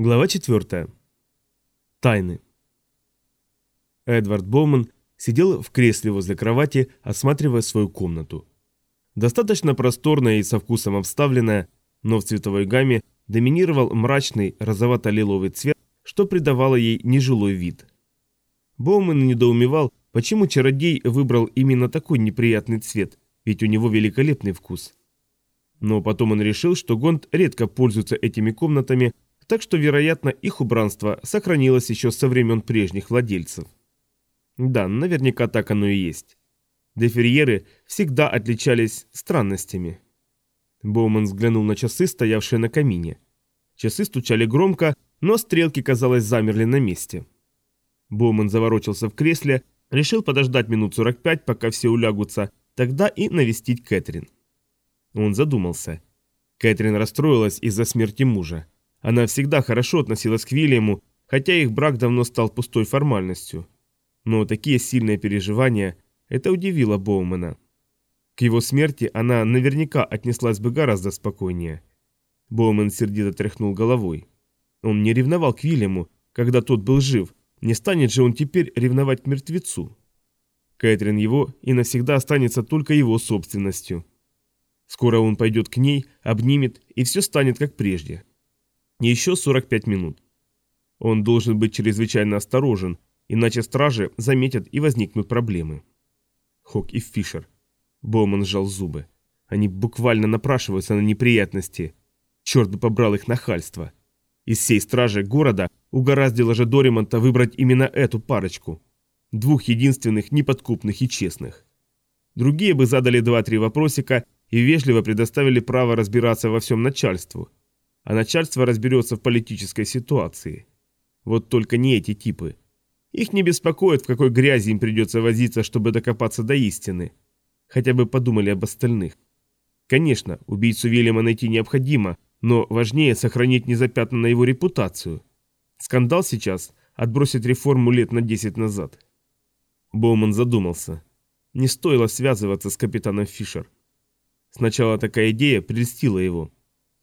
Глава 4. Тайны. Эдвард Боуман сидел в кресле возле кровати, осматривая свою комнату. Достаточно просторная и со вкусом обставленная, но в цветовой гамме доминировал мрачный розовато-лиловый цвет, что придавало ей нежилой вид. Боуман недоумевал, почему чародей выбрал именно такой неприятный цвет, ведь у него великолепный вкус. Но потом он решил, что Гонд редко пользуется этими комнатами, так что, вероятно, их убранство сохранилось еще со времен прежних владельцев. Да, наверняка так оно и есть. Деферьеры всегда отличались странностями. Боуман взглянул на часы, стоявшие на камине. Часы стучали громко, но стрелки, казалось, замерли на месте. Боуман заворочился в кресле, решил подождать минут 45, пока все улягутся, тогда и навестить Кэтрин. Он задумался. Кэтрин расстроилась из-за смерти мужа. Она всегда хорошо относилась к Вильяму, хотя их брак давно стал пустой формальностью. Но такие сильные переживания – это удивило Боумена. К его смерти она наверняка отнеслась бы гораздо спокойнее. Боумен сердито тряхнул головой. Он не ревновал к Вильяму, когда тот был жив, не станет же он теперь ревновать к мертвецу. Кэтрин его и навсегда останется только его собственностью. Скоро он пойдет к ней, обнимет, и все станет как прежде. Еще 45 минут. Он должен быть чрезвычайно осторожен, иначе стражи заметят и возникнут проблемы. Хок и Фишер. Боуман сжал зубы. Они буквально напрашиваются на неприятности. Черт бы побрал их нахальство. Из всей стражи города угораздило же Доримонта выбрать именно эту парочку. Двух единственных неподкупных и честных. Другие бы задали два-три вопросика и вежливо предоставили право разбираться во всем начальству а начальство разберется в политической ситуации. Вот только не эти типы. Их не беспокоит, в какой грязи им придется возиться, чтобы докопаться до истины. Хотя бы подумали об остальных. Конечно, убийцу Вильяма найти необходимо, но важнее сохранить незапятнанную его репутацию. Скандал сейчас отбросит реформу лет на 10 назад. Боуман задумался. Не стоило связываться с капитаном Фишер. Сначала такая идея прельстила его.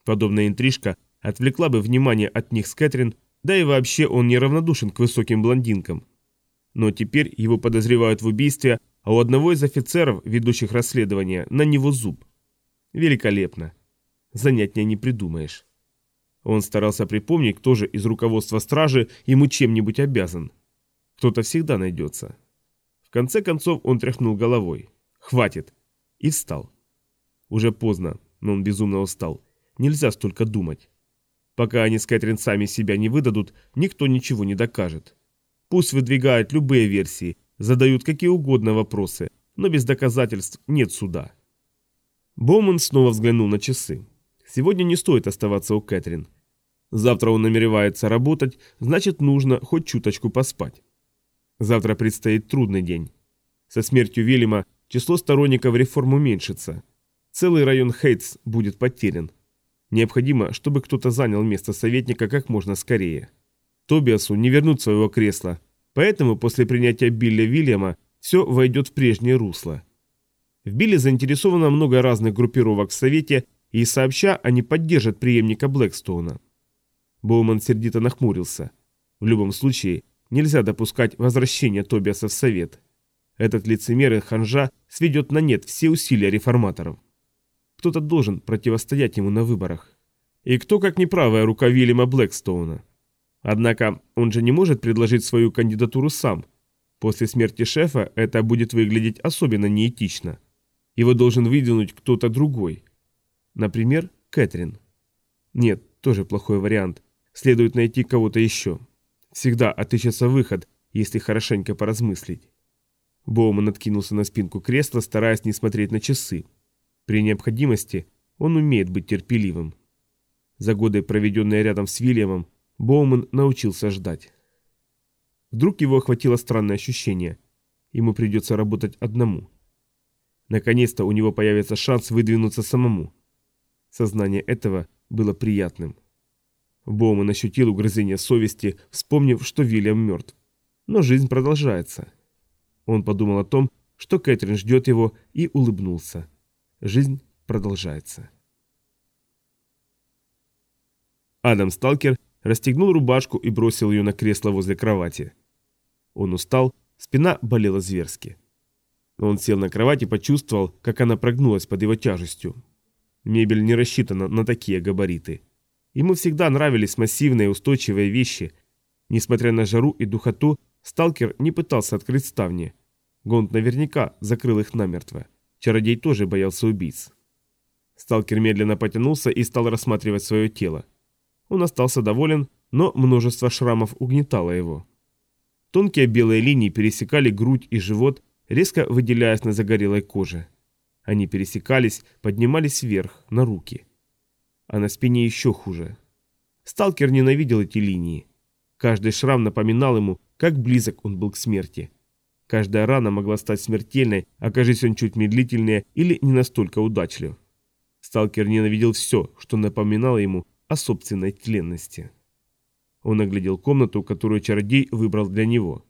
Подобная интрижка отвлекла бы внимание от них с Кэтрин, да и вообще он неравнодушен к высоким блондинкам. Но теперь его подозревают в убийстве, а у одного из офицеров, ведущих расследование, на него зуб. Великолепно. Занятия не придумаешь. Он старался припомнить, кто же из руководства стражи ему чем-нибудь обязан. Кто-то всегда найдется. В конце концов он тряхнул головой. «Хватит!» И встал. Уже поздно, но он безумно устал. Нельзя столько думать. Пока они с Кэтрин сами себя не выдадут, никто ничего не докажет. Пусть выдвигают любые версии, задают какие угодно вопросы, но без доказательств нет суда. Боуман снова взглянул на часы. Сегодня не стоит оставаться у Кэтрин. Завтра он намеревается работать, значит нужно хоть чуточку поспать. Завтра предстоит трудный день. Со смертью Вильяма число сторонников реформ уменьшится. Целый район Хейтс будет потерян. Необходимо, чтобы кто-то занял место советника как можно скорее. Тобиасу не вернуть своего кресла, поэтому после принятия Билля Вильяма все войдет в прежнее русло. В Билле заинтересовано много разных группировок в Совете, и сообща они поддержат преемника Блэкстоуна. Боуман сердито нахмурился. В любом случае, нельзя допускать возвращения Тобиаса в Совет. Этот лицемер и ханжа сведет на нет все усилия реформаторов. Кто-то должен противостоять ему на выборах. И кто, как не правая рука Вильяма Блэкстоуна? Однако он же не может предложить свою кандидатуру сам. После смерти шефа это будет выглядеть особенно неэтично. Его должен выдвинуть кто-то другой. Например, Кэтрин. Нет, тоже плохой вариант. Следует найти кого-то еще. Всегда отыщется выход, если хорошенько поразмыслить. Боуман откинулся на спинку кресла, стараясь не смотреть на часы. При необходимости он умеет быть терпеливым. За годы, проведенные рядом с Вильямом, Боуман научился ждать. Вдруг его охватило странное ощущение. Ему придется работать одному. Наконец-то у него появится шанс выдвинуться самому. Сознание этого было приятным. Боуман ощутил угрызение совести, вспомнив, что Вильям мертв. Но жизнь продолжается. Он подумал о том, что Кэтрин ждет его, и улыбнулся. Жизнь продолжается. Адам Сталкер расстегнул рубашку и бросил ее на кресло возле кровати. Он устал, спина болела зверски. Он сел на кровать и почувствовал, как она прогнулась под его тяжестью. Мебель не рассчитана на такие габариты. Ему всегда нравились массивные устойчивые вещи. Несмотря на жару и духоту, сталкер не пытался открыть ставни. Гонт наверняка закрыл их намертво. Чародей тоже боялся убийц. Сталкер медленно потянулся и стал рассматривать свое тело. Он остался доволен, но множество шрамов угнетало его. Тонкие белые линии пересекали грудь и живот, резко выделяясь на загорелой коже. Они пересекались, поднимались вверх, на руки. А на спине еще хуже. Сталкер ненавидел эти линии. Каждый шрам напоминал ему, как близок он был к смерти. Каждая рана могла стать смертельной, окажись он чуть медлительнее или не настолько удачлив. Сталкер ненавидел все, что напоминало ему о собственной тленности. Он оглядел комнату, которую чародей выбрал для него.